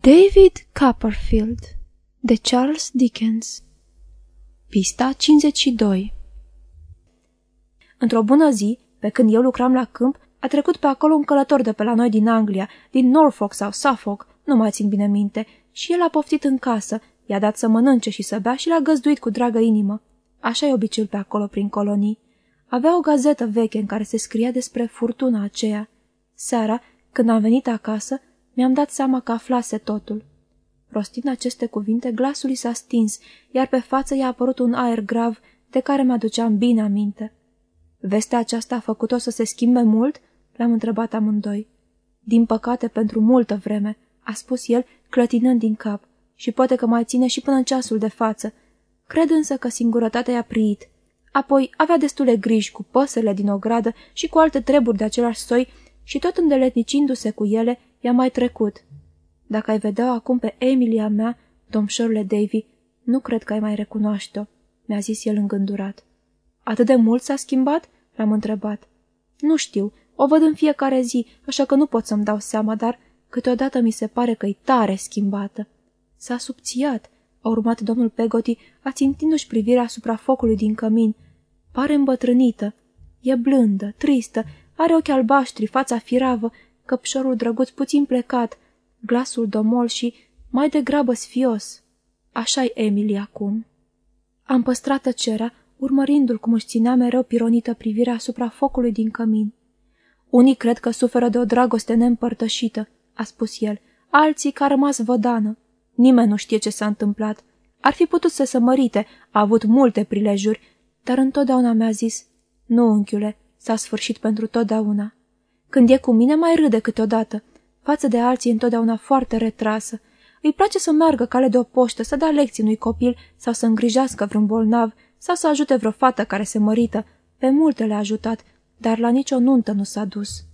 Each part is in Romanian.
David Copperfield de Charles Dickens Pista 52 Într-o bună zi, pe când eu lucram la câmp, a trecut pe acolo un călător de pe la noi din Anglia, din Norfolk sau Suffolk, nu mai țin bine minte, și el a poftit în casă, i-a dat să mănânce și să bea și l-a găzduit cu dragă inimă. Așa e obiceiul pe acolo prin colonii. Avea o gazetă veche în care se scria despre furtuna aceea. Seara, când am venit acasă, mi-am dat seama că aflase totul. Rostind aceste cuvinte, glasul i s-a stins, iar pe față i-a apărut un aer grav de care mi-aduceam bine aminte. Vestea aceasta a făcut-o să se schimbe mult?" l-am întrebat amândoi. Din păcate, pentru multă vreme," a spus el, clătinând din cap, și poate că mai ține și până în ceasul de față. Cred însă că singurătatea i-a priit. Apoi avea destule griji cu păsările din ogradă și cu alte treburi de același soi și tot îndeletnicindu-se cu ele, i-a mai trecut. Dacă ai vedea acum pe Emilia mea, domșorule Davy, nu cred că ai mai recunoaște-o, mi-a zis el îngândurat. Atât de mult s-a schimbat? L-am întrebat. Nu știu, o văd în fiecare zi, așa că nu pot să-mi dau seama, dar câteodată mi se pare că e tare schimbată. S-a subțiat, a urmat domnul Pegoti, ațintindu-și privirea asupra focului din cămin. Pare îmbătrânită. E blândă, tristă, are ochi albaștri, fața firavă, căpșorul drăguț puțin plecat, glasul domol și mai degrabă sfios. Așa-i Emily acum. Am păstrat tăcerea, urmărindu-l cum își ținea mereu pironită privirea asupra focului din cămin. Unii cred că suferă de o dragoste neîmpărtășită, a spus el, alții că a rămas vădană. Nimeni nu știe ce s-a întâmplat. Ar fi putut să se mărite, a avut multe prilejuri, dar întotdeauna mi-a zis, nu, unchiule, s-a sfârșit pentru totdeauna. Când e cu mine, mai râde câteodată. Față de alții, întotdeauna foarte retrasă. Îi place să meargă cale de o poștă, să dea lecții unui copil sau să îngrijească vreun bolnav sau să ajute vreo fată care se mărită. Pe multe le-a ajutat, dar la nicio nuntă nu s-a dus.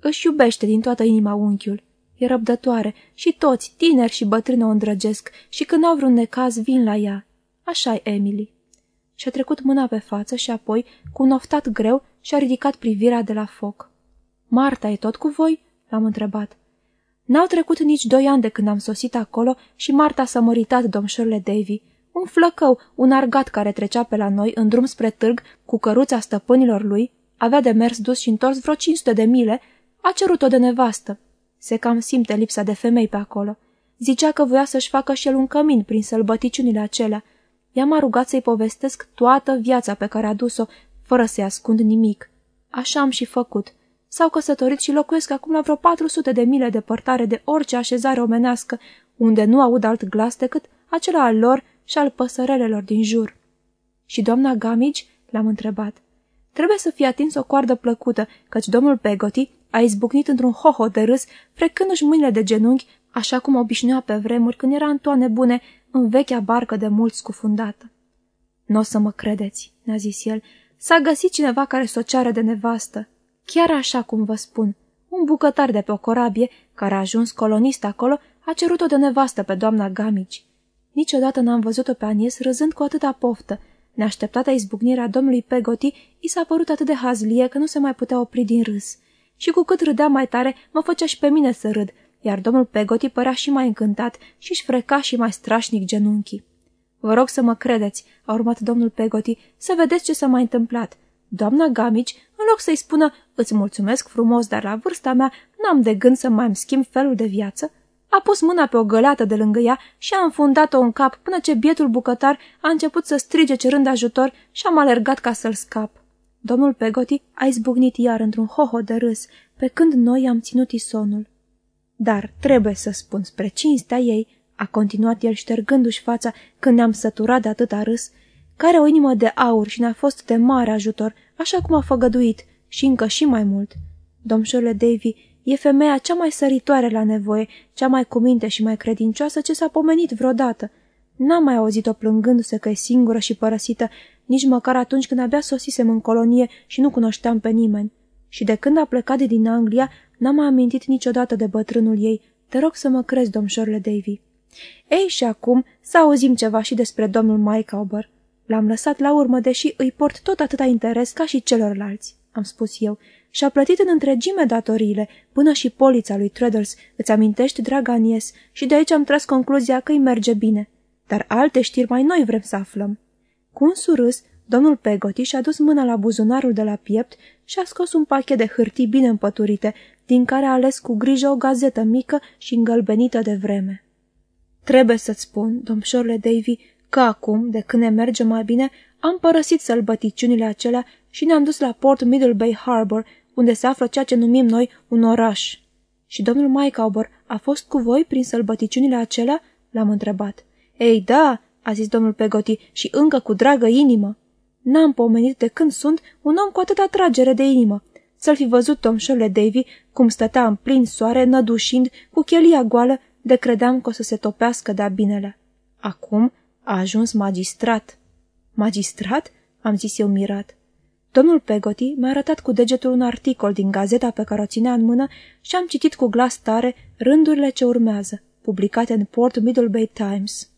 Își iubește din toată inima unchiul. E răbdătoare și toți, tineri și bătrâni, o îndrăgesc și când au vreun necaz, vin la ea. așa e Emily. Și-a trecut mâna pe față și apoi, cu un oftat greu, și-a ridicat privirea de la foc. Marta e tot cu voi?" l-am întrebat. N-au trecut nici doi ani de când am sosit acolo și Marta s-a măritat, domșorule Davy. Un flăcău, un argat care trecea pe la noi în drum spre târg cu căruța stăpânilor lui, avea de mers dus și întors vreo 500 de mile, a cerut-o de nevastă. Se cam simte lipsa de femei pe acolo. Zicea că voia să-și facă și el un cămin prin sălbăticiunile acelea. I-am rugat să-i povestesc toată viața pe care a dus-o, fără să-i ascund nimic. Așa am și făcut. S-au căsătorit și locuiesc acum la vreo 400 de mile departare de orice așezare omenească, unde nu aud alt glas decât acela al lor și al păsărelelor din jur. Și doamna Gamici? L-am întrebat. Trebuie să fie atins o coardă plăcută, căci domnul Pegoti a izbucnit într-un hoho de râs, frecându-și mâinile de genunchi, așa cum obișnuia pe vremuri când era în toane bune în vechea barcă de mult scufundată. Nu o să mă credeți, ne-a zis el, s-a găsit cineva care s-o ceară de nevastă. Chiar așa cum vă spun, un bucătar de pe o corabie, care a ajuns colonist acolo, a cerut-o de nevastă pe doamna Gamici. Niciodată n-am văzut-o pe Anies râzând cu atâta poftă. Neașteptata izbucnirea domnului Pegoti i s-a părut atât de hazlie că nu se mai putea opri din râs. Și cu cât râdea mai tare, mă făcea și pe mine să râd, iar domnul Pegoti părea și mai încântat și își freca și mai strașnic genunchii. Vă rog să mă credeți, a urmat domnul Pegoti, să vedeți ce s-a mai întâmplat. Doamna Gamici, în loc să-i spună, îți mulțumesc frumos, dar la vârsta mea n-am de gând să mai îmi schimb felul de viață, a pus mâna pe o găleată de lângă ea și a înfundat-o în cap până ce bietul bucătar a început să strige cerând ajutor și am alergat ca să-l scap. Domnul Pegoti a izbucnit iar într-un hoho de râs, pe când noi am ținut isonul. Dar trebuie să spun spre cinstea ei, a continuat el ștergându-și fața când ne-am săturat de atâta râs, care o inimă de aur și ne-a fost de mare ajutor, așa cum a făgăduit, și încă și mai mult. Domșorule Davy, e femeia cea mai săritoare la nevoie, cea mai cuminte și mai credincioasă ce s-a pomenit vreodată. N-am mai auzit-o plângându-se că e singură și părăsită, nici măcar atunci când abia sosisem în colonie și nu cunoșteam pe nimeni. Și de când a plecat de din Anglia, n-am mai amintit niciodată de bătrânul ei. Te rog să mă crezi, domșorule Davy. Ei, și acum să auzim ceva și despre domnul Mike Auber. L-am lăsat la urmă, deși îi port tot atâta interes ca și celorlalți. am spus eu, și-a plătit în întregime datoriile, până și polița lui Treaders, îți amintești, draga Anies, și de aici am tras concluzia că îi merge bine. Dar alte știri mai noi vrem să aflăm. Cu un surâs, domnul Pegoti și-a dus mâna la buzunarul de la piept și a scos un pachet de hârtii bine împăturite, din care a ales cu grijă o gazetă mică și îngălbenită de vreme. Trebuie să-ți spun, domșorle Davy, că acum, de când ne merge mai bine, am părăsit sălbăticiunile acelea și ne-am dus la Port Middle Bay Harbor, unde se află ceea ce numim noi un oraș. Și domnul Mycauber a fost cu voi prin sălbăticiunile acelea? L-am întrebat. Ei, da, a zis domnul Pegoti, și încă cu dragă inimă. N-am pomenit de când sunt un om cu atâta tragere de inimă. Să-l fi văzut domșorle Davy cum stătea în plin soare, nădușind, cu chelia goală, de credeam că o să se topească de-a binele. Acum a ajuns magistrat. Magistrat? am zis eu mirat. Domnul Pegoti mi-a arătat cu degetul un articol din gazeta pe care o ținea în mână și am citit cu glas tare rândurile ce urmează, publicate în Port Middle Bay Times.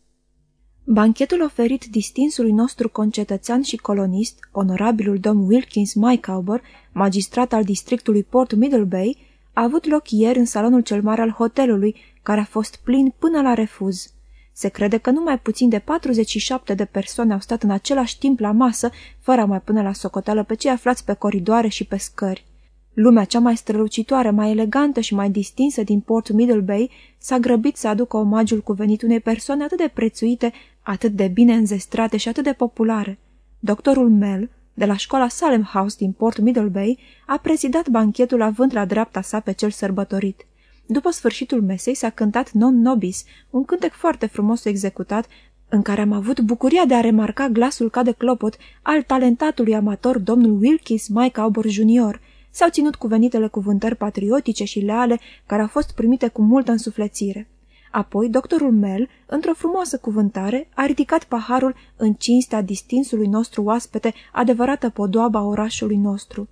Banchetul oferit distinsului nostru concetățean și colonist, onorabilul domn Wilkins Mycauber, magistrat al districtului Port Middle Bay, a avut loc ieri în salonul cel mare al hotelului, care a fost plin până la refuz. Se crede că numai puțin de 47 de persoane au stat în același timp la masă, fără a mai pune la socoteală pe cei aflați pe coridoare și pe scări. Lumea cea mai strălucitoare, mai elegantă și mai distinsă din Port Middle Bay s-a grăbit să aducă omagiul cuvenit unei persoane atât de prețuite, atât de bine înzestrate și atât de populare. Doctorul Mel, de la școala Salem House din Port Middle Bay, a prezidat banchetul având la dreapta sa pe cel sărbătorit. După sfârșitul mesei s-a cântat Non Nobis, un cântec foarte frumos executat, în care am avut bucuria de a remarca glasul ca de clopot al talentatului amator domnul Wilkins Mike Aubor Jr., S-au ținut cuvenitele cuvântări patriotice și leale care au fost primite cu multă însuflețire. Apoi, doctorul Mel, într-o frumoasă cuvântare, a ridicat paharul în cinstea distinsului nostru oaspete, adevărată podoaba orașului nostru.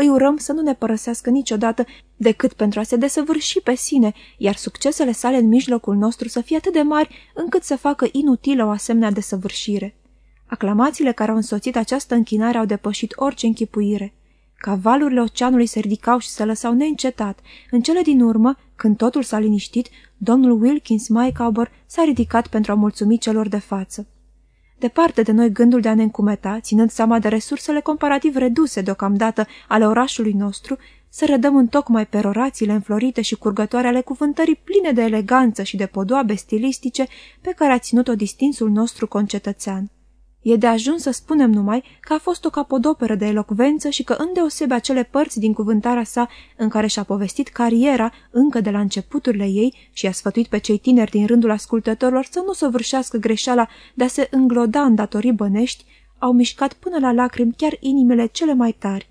Îi urăm să nu ne părăsească niciodată decât pentru a se desăvârși pe sine, iar succesele sale în mijlocul nostru să fie atât de mari încât să facă inutilă o asemenea desăvârșire. Aclamațiile care au însoțit această închinare au depășit orice închipuire. Cavalurile oceanului se ridicau și se lăsau neîncetat. În cele din urmă, când totul s-a liniștit, domnul Wilkins Mycauber s-a ridicat pentru a mulțumi celor de față. Departe de noi gândul de a ne încumeta, ținând seama de resursele comparativ reduse deocamdată ale orașului nostru, să rădăm în tocmai perorațiile înflorite și curgătoare ale cuvântării pline de eleganță și de podoabe stilistice pe care a ținut-o distinsul nostru concetățean. E de ajuns să spunem numai că a fost o capodoperă de elocvență și că îndeosebe acele părți din cuvântarea sa în care și-a povestit cariera încă de la începuturile ei și a sfătuit pe cei tineri din rândul ascultătorilor să nu săvârșească greșeala de a se îngloda în datorii bănești, au mișcat până la lacrimi chiar inimile cele mai tari.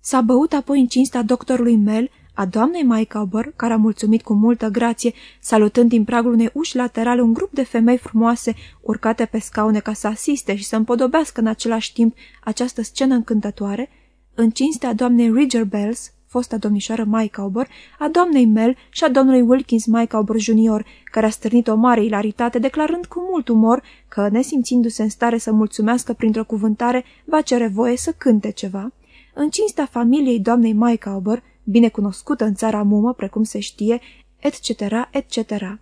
S-a băut apoi în cinstea doctorului Mel, a doamnei Mycauber, care a mulțumit cu multă grație, salutând din pragul unei uși laterale un grup de femei frumoase urcate pe scaune ca să asiste și să împodobească în același timp această scenă încântătoare, în cinstea doamnei Ridger Bells, fosta domnișoară Mycauber, a doamnei Mel și a domnului Wilkins Mycauber Jr., care a stârnit o mare ilaritate, declarând cu mult umor că, nesimțindu-se în stare să mulțumească printr-o cuvântare, va cere voie să cânte ceva. În cinstea familiei doamnei Mycauber, binecunoscută în țara mumă, precum se știe, etc., etc.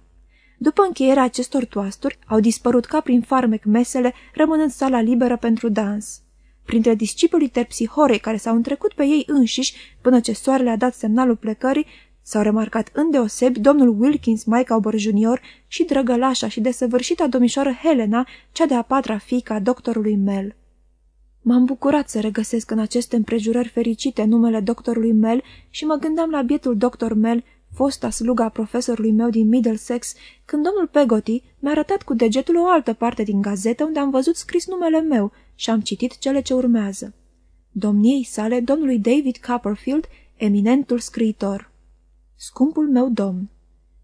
După încheierea acestor toasturi, au dispărut ca prin farmec mesele, rămânând sala liberă pentru dans. Printre discipolii terpsihorei care s-au întrecut pe ei înșiși până ce soarele a dat semnalul plecării, s-au remarcat îndeosebi domnul Wilkins Mycauber Jr. și drăgălașa și desăvârșita domnișoară Helena, cea de-a patra fiică a doctorului Mel. M-am bucurat să regăsesc în aceste împrejurări fericite numele doctorului Mel și mă gândeam la bietul doctor Mel, fosta sluga profesorului meu din Middlesex, când domnul Pegoti mi-a arătat cu degetul o altă parte din gazetă unde am văzut scris numele meu și am citit cele ce urmează. Domniei sale, domnului David Copperfield, eminentul scriitor. Scumpul meu domn,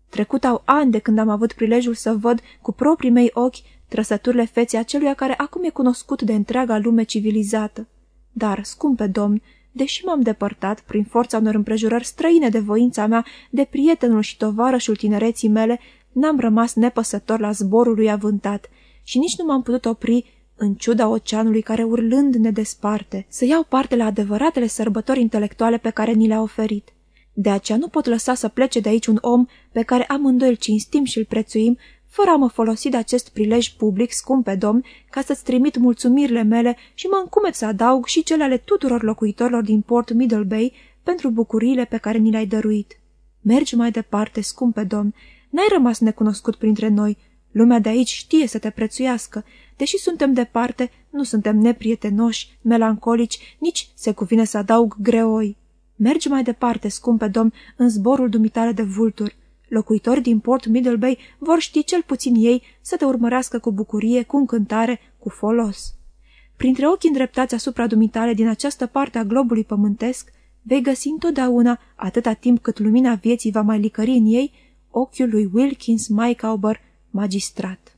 trecut au ani de când am avut prilejul să văd cu proprii mei ochi trăsăturile feței aceluia care acum e cunoscut de întreaga lume civilizată. Dar, scumpe domn, deși m-am depărtat, prin forța unor împrejurări străine de voința mea, de prietenul și tovarășul tinereții mele, n-am rămas nepăsător la zborul lui avântat și nici nu m-am putut opri în ciuda oceanului care urlând ne desparte, să iau parte la adevăratele sărbători intelectuale pe care ni le-a oferit. De aceea nu pot lăsa să plece de aici un om pe care amândoi îl cinstim și îl prețuim, fără a mă folosi de acest prilej public, scumpe domn, ca să-ți trimit mulțumirile mele și mă încumet să adaug și cele ale tuturor locuitorilor din Port Middle Bay pentru bucuriile pe care ni le-ai dăruit. Mergi mai departe, scumpe domn, n-ai rămas necunoscut printre noi, lumea de aici știe să te prețuiască, deși suntem departe, nu suntem neprietenoși, melancolici, nici, se cuvine să adaug, greoi. Mergi mai departe, scumpe domn, în zborul dumitare de vulturi. Locuitorii din Port Middle Bay vor ști cel puțin ei să te urmărească cu bucurie, cu încântare, cu folos. Printre ochii îndreptați asupra dumitale din această parte a globului pământesc, vei găsi întotdeauna, atâta timp cât lumina vieții va mai licări în ei, ochiul lui Wilkins Mycauber, magistrat.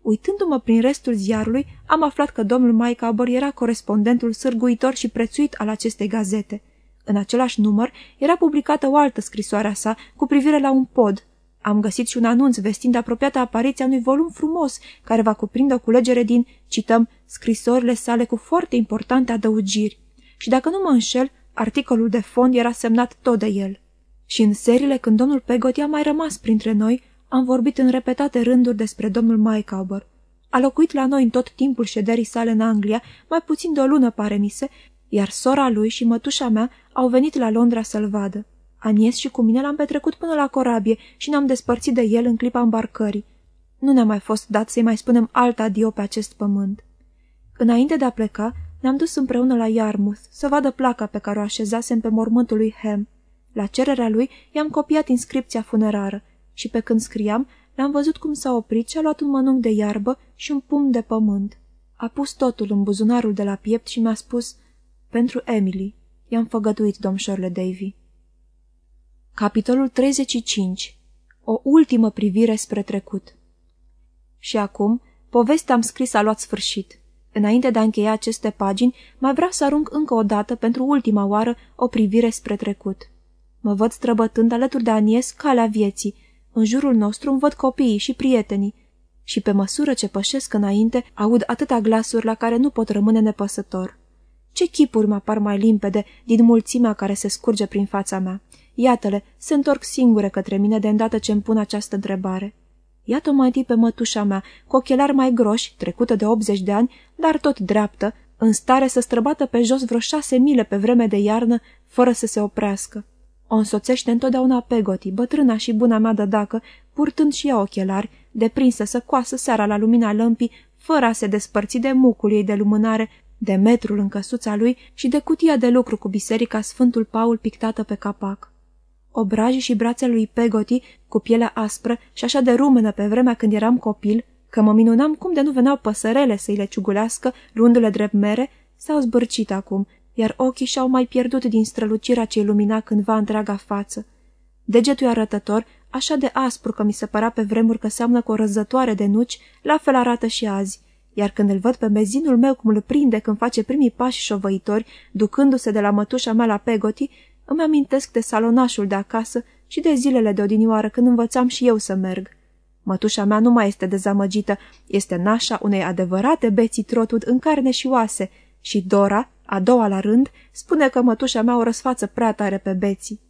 Uitându-mă prin restul ziarului, am aflat că domnul Mycauber era corespondentul sârguitor și prețuit al acestei gazete – în același număr era publicată o altă scrisoare a sa cu privire la un pod. Am găsit și un anunț vestind apropiată apariția unui volum frumos care va cuprinde o culegere din, cităm, scrisorile sale cu foarte importante adăugiri. Și dacă nu mă înșel, articolul de fond era semnat tot de el. Și în serile când domnul Pegoti a mai rămas printre noi, am vorbit în repetate rânduri despre domnul Mycauber. A locuit la noi în tot timpul șederii sale în Anglia, mai puțin de o lună, pare mi se, iar sora lui și mătușa mea au venit la Londra să-l vadă. Anies și cu mine l-am petrecut până la corabie și ne-am despărțit de el în clipa îmbarcării. Nu ne-a mai fost dat să-i mai spunem alt adio pe acest pământ. Înainte de a pleca, ne-am dus împreună la Yarmouth să vadă placa pe care o așezasem pe mormântul lui Ham. La cererea lui i-am copiat inscripția funerară și pe când scriam, l-am văzut cum s-a oprit și a luat un mănânc de iarbă și un pumn de pământ. A pus totul în buzunarul de la piept și mi-a spus, pentru Emily, i-am făgăduit domșorle Davy. Capitolul 35 O ultimă privire spre trecut Și acum, povestea am scris a luat sfârșit. Înainte de a încheia aceste pagini, mai vreau să arunc încă o dată, pentru ultima oară, o privire spre trecut. Mă văd străbătând alături de Anies calea vieții. În jurul nostru îmi văd copiii și prietenii. Și pe măsură ce pășesc înainte, aud atâta glasuri la care nu pot rămâne nepăsător. Ce chipuri mă apar mai limpede din mulțimea care se scurge prin fața mea. Iată-le, se întorc singure către mine de îndată ce îmi pun această întrebare. Iată-o mai întâi pe mătușa mea, cu ochelari mai groși, trecută de 80 de ani, dar tot dreaptă, în stare să străbată pe jos vreo șase mile pe vreme de iarnă, fără să se oprească. O însoțește întotdeauna Pegoti, bătrâna și buna mea de dacă, purtând și ea ochelari, deprinsă să coasă seara la lumina lămpii, fără a se despărți de mucul ei de lumânare de metrul în căsuța lui și de cutia de lucru cu biserica Sfântul Paul pictată pe capac. Obrajii și brațele lui Pegoti, cu pielea aspră și așa de rumenă pe vremea când eram copil, că mă minunam cum de nu veneau păsărele să-i le ciugulească, luându-le drept mere, s-au zbârcit acum, iar ochii și-au mai pierdut din strălucirea ce lumina cândva întreaga față. Degetul arătător, așa de aspru că mi se părea pe vremuri că seamnă cu o răzătoare de nuci, la fel arată și azi – iar când îl văd pe mezinul meu cum îl prinde când face primii pași șovăitori, ducându-se de la mătușa mea la Pegoti, îmi amintesc de salonașul de acasă și de zilele de odinioară când învățam și eu să merg. Mătușa mea nu mai este dezamăgită, este nașa unei adevărate beții trotud în carne și oase și Dora, a doua la rând, spune că mătușa mea o răsfață prea tare pe beții.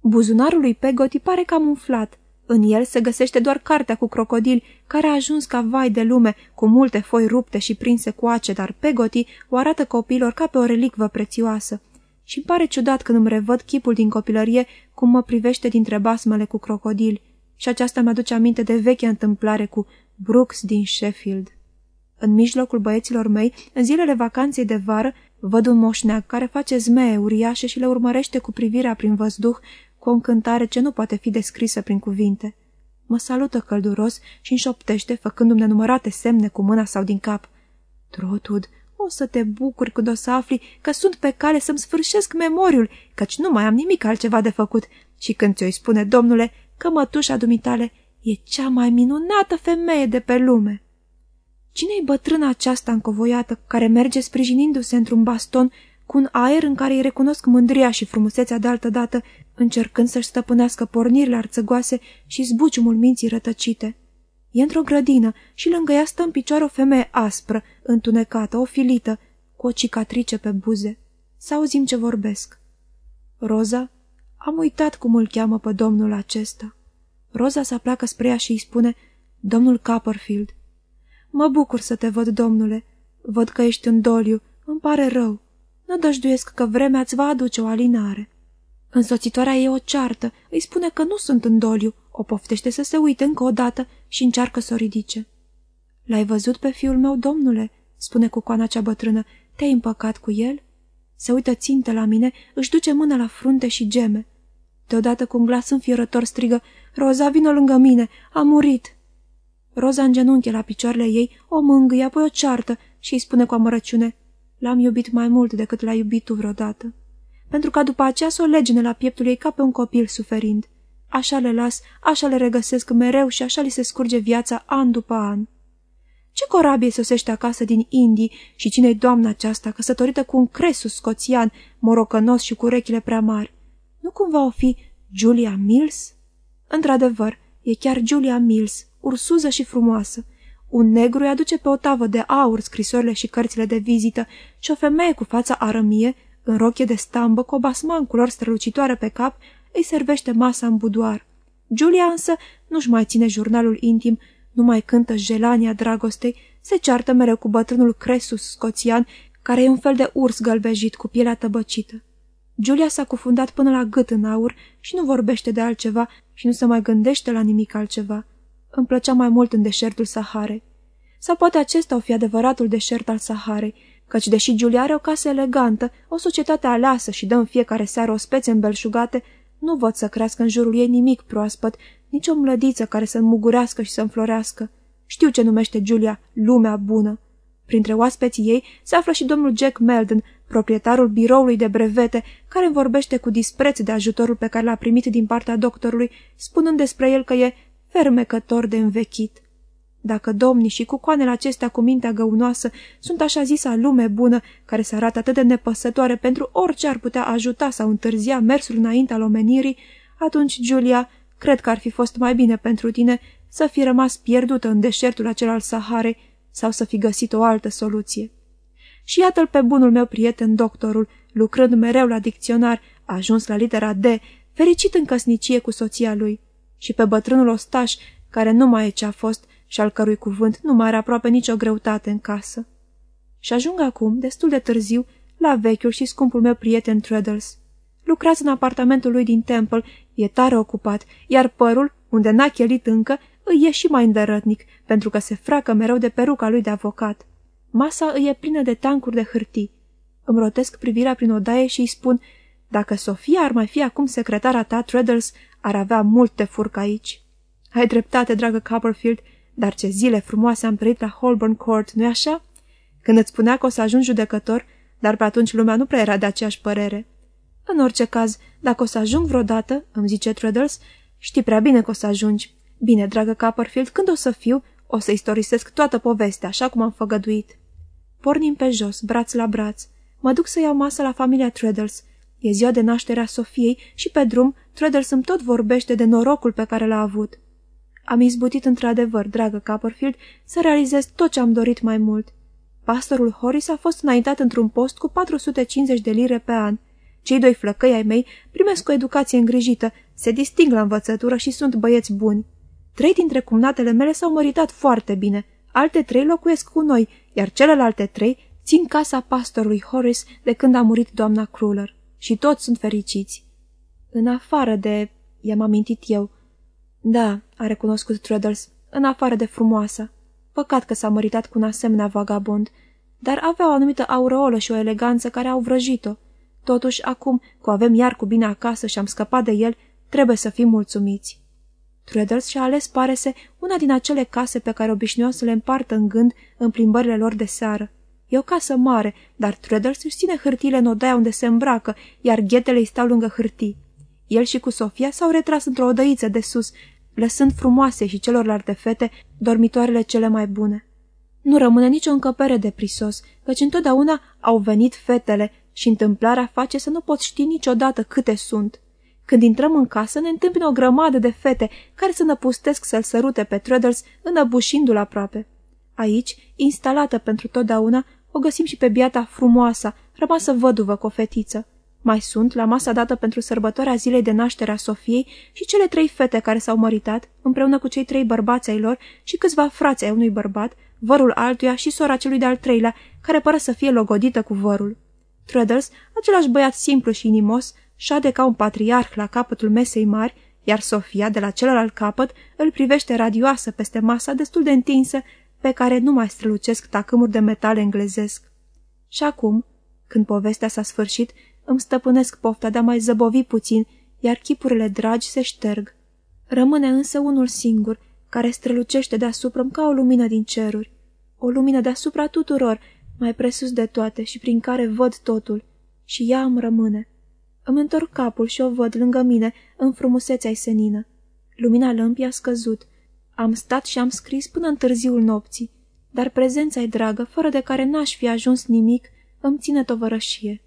Buzunarul lui Pegoti pare cam umflat, în el se găsește doar cartea cu crocodili, care a ajuns ca vai de lume, cu multe foi rupte și prinse cu ace, dar Pegoti o arată copiilor ca pe o relicvă prețioasă. Și pare ciudat când îmi revăd chipul din copilărie cum mă privește dintre basmele cu crocodili. Și aceasta mi-aduce aminte de vechea întâmplare cu Brooks din Sheffield. În mijlocul băieților mei, în zilele vacanței de vară, văd un moșneag care face zmee uriașe și le urmărește cu privirea prin văzduh cu o încântare ce nu poate fi descrisă prin cuvinte. Mă salută călduros și înșoptește, făcându-mi nenumărate semne cu mâna sau din cap. Trotud, o să te bucuri când o să afli că sunt pe cale să-mi sfârșesc memoriul, căci nu mai am nimic altceva de făcut. Și când ți-o spune, domnule, că mătușa dumitale e cea mai minunată femeie de pe lume. Cine-i bătrâna aceasta încovoiată care merge sprijinindu-se într-un baston cu un aer în care îi recunosc mândria și frumusețea de altă dată, încercând să-și stăpânească pornirile arțăgoase și zbuciumul minții rătăcite. E într-o grădină și lângă ea stă în picioare o femeie aspră, întunecată, ofilită, cu o cicatrice pe buze. Să auzim ce vorbesc. Roza? Am uitat cum îl cheamă pe domnul acesta. Roza se aplacă spre ea și îi spune, Domnul Copperfield. Mă bucur să te văd, domnule. Văd că ești în doliu. Îmi pare rău. Nădăjduiesc că vremea îți va aduce o alinare. Însoțitoarea ei o ceartă, îi spune că nu sunt în doliu, o poftește să se uite încă o dată și încearcă să o ridice. L-ai văzut pe fiul meu, domnule?" spune cu coana cea bătrână. Te-ai împăcat cu el?" Se uită țintă la mine, își duce mâna la frunte și geme. Deodată cu un glas înfiorător strigă, Roza, vină lângă mine, a murit!" Roza în genunchi la picioarele ei, o mângâie, apoi o ceartă și îi spune cu amărăciune, L-am iubit mai mult decât l-ai iubit tu vreodată. Pentru ca după aceea să o legene la pieptul ei ca pe un copil suferind. Așa le las, așa le regăsesc mereu și așa li se scurge viața an după an. Ce corabie sosește acasă din Indii și cine-i doamna aceasta, căsătorită cu un cresus scoțian, morocănos și cu urechile prea mari? Nu cumva o fi Julia Mills? Într-adevăr, e chiar Julia Mills, ursuză și frumoasă. Un negru îi aduce pe o tavă de aur scrisorile și cărțile de vizită și o femeie cu fața arămie, în rochie de stambă, cu o basman culori strălucitoare pe cap, îi servește masa în budoar. Julia însă nu-și mai ține jurnalul intim, nu mai cântă jelania dragostei, se ceartă mereu cu bătrânul Cresus scoțian, care e un fel de urs gălbejit cu pielea tăbăcită. Julia s-a cufundat până la gât în aur și nu vorbește de altceva și nu se mai gândește la nimic altceva. Îmi plăcea mai mult în deșertul Saharei. Sau poate acesta o fi adevăratul deșert al Saharei, căci deși Julia are o casă elegantă, o societate aleasă și dă în fiecare seară o spețe îmbelșugate, nu văd să crească în jurul ei nimic proaspăt, nici o mlădiță care să înmugurească și să înflorească. Știu ce numește Julia lumea bună. Printre oaspeții ei se află și domnul Jack Melden, proprietarul biroului de brevete, care vorbește cu dispreț de ajutorul pe care l-a primit din partea doctorului, spunând despre el că e fermecător de învechit. Dacă domnii și cucoanele acestea cu mintea găunoasă sunt așa zisa lume bună, care se arată atât de nepăsătoare pentru orice ar putea ajuta sau întârzia mersul înainte al omenirii, atunci, Julia, cred că ar fi fost mai bine pentru tine să fi rămas pierdută în deșertul acela al Saharei sau să fi găsit o altă soluție. Și iată-l pe bunul meu prieten, doctorul, lucrând mereu la dicționar, a ajuns la litera D, fericit în căsnicie cu soția lui, și pe bătrânul ostaș, care nu mai e ce a fost și al cărui cuvânt nu mai are aproape nicio greutate în casă. Și ajung acum, destul de târziu, la vechiul și scumpul meu prieten Treadles. Lucrează în apartamentul lui din Temple, e tare ocupat, iar părul, unde n-a chelit încă, îi e și mai îndărătnic, pentru că se fracă mereu de peruca lui de avocat. Masa îi e plină de tancuri de hârtii. Îmi rotesc privirea prin odaie și îi spun, dacă Sofia ar mai fi acum secretara ta, Treadles, ar avea multe furcă aici. Ai dreptate, dragă Copperfield, dar ce zile frumoase am trăit la Holborn Court, nu-i așa? Când îți spunea că o să ajungi judecător, dar pe atunci lumea nu prea era de aceeași părere. În orice caz, dacă o să ajung vreodată, îmi zice Treadles, știi prea bine că o să ajungi. Bine, dragă Copperfield, când o să fiu, o să istorisesc toată povestea, așa cum am făgăduit. Pornim pe jos, braț la braț. Mă duc să iau masă la familia Treadles. E ziua de naștere a Sofiei și pe drum Treadles îmi tot vorbește de norocul pe care l-a avut. Am izbutit într-adevăr, dragă Copperfield, să realizez tot ce am dorit mai mult. Pastorul Horis a fost înaintat într-un post cu 450 de lire pe an. Cei doi flăcăi ai mei primesc o educație îngrijită, se disting la învățătură și sunt băieți buni. Trei dintre cumnatele mele s-au măritat foarte bine, alte trei locuiesc cu noi, iar celelalte trei țin casa pastorului Horace de când a murit doamna Cruller. Și toți sunt fericiți. În afară de... i-am amintit eu. Da, a recunoscut Treadles, în afară de frumoasă. Păcat că s-a măritat cu un asemenea vagabond, dar avea o anumită aureolă și o eleganță care au vrăjit-o. Totuși, acum, cu avem iar cu bine acasă și am scăpat de el, trebuie să fim mulțumiți. Treadles și-a ales, pare se, una din acele case pe care obișnuiau să le împartă în gând în plimbările lor de seară. E o casă mare, dar Treadles își ține hârtiile în odaia unde se îmbracă, iar ghetele îi stau lângă hârtii. El și cu Sofia s-au retras într-o odăiță de sus, lăsând frumoase și celorlalte fete dormitoarele cele mai bune. Nu rămâne nicio încăpere de prisos, căci întotdeauna au venit fetele și întâmplarea face să nu poți ști niciodată câte sunt. Când intrăm în casă, ne întâmpină o grămadă de fete care se năpustesc să-l sărute pe Treadles, înăbușindu-l aproape. Aici, instalată pentru totdeauna, o găsim și pe biata frumoasă, rămasă văduvă cu o fetiță. Mai sunt, la masa dată pentru sărbătoarea zilei de naștere a Sofiei, și cele trei fete care s-au măritat, împreună cu cei trei bărbați ai lor și câțiva frați ai unui bărbat, vărul altuia și sora celui de-al treilea, care pare să fie logodită cu vărul. Treadles, același băiat simplu și inimos, șade ca un patriarh la capătul mesei mari, iar Sofia, de la celălalt capăt, îl privește radioasă peste masa destul de întinsă, pe care nu mai strălucesc tacâmuri de metal englezesc. Și acum, când povestea s-a sfârșit, îmi stăpânesc pofta de a mai zăbovi puțin, iar chipurile dragi se șterg. Rămâne însă unul singur, care strălucește deasupra ca o lumină din ceruri. O lumină deasupra tuturor, mai presus de toate și prin care văd totul. Și ea îmi rămâne. Îmi întorc capul și o văd lângă mine, în frumusețea senină. Lumina lămpii a scăzut. Am stat și am scris până în târziul nopții, dar prezența-i dragă, fără de care n-aș fi ajuns nimic, îmi ține tovărășie.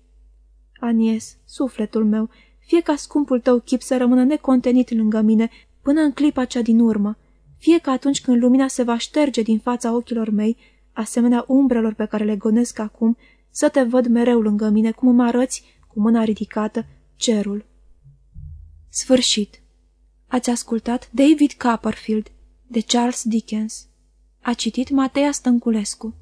Anies, sufletul meu, fie ca scumpul tău chip să rămână necontenit lângă mine până în clipa cea din urmă, fie că atunci când lumina se va șterge din fața ochilor mei, asemenea umbrelor pe care le gonesc acum, să te văd mereu lângă mine, cum mă arăți, cu mâna ridicată, cerul. Sfârșit. Ați ascultat David Copperfield de Charles Dickens. A citit Matea Stănculescu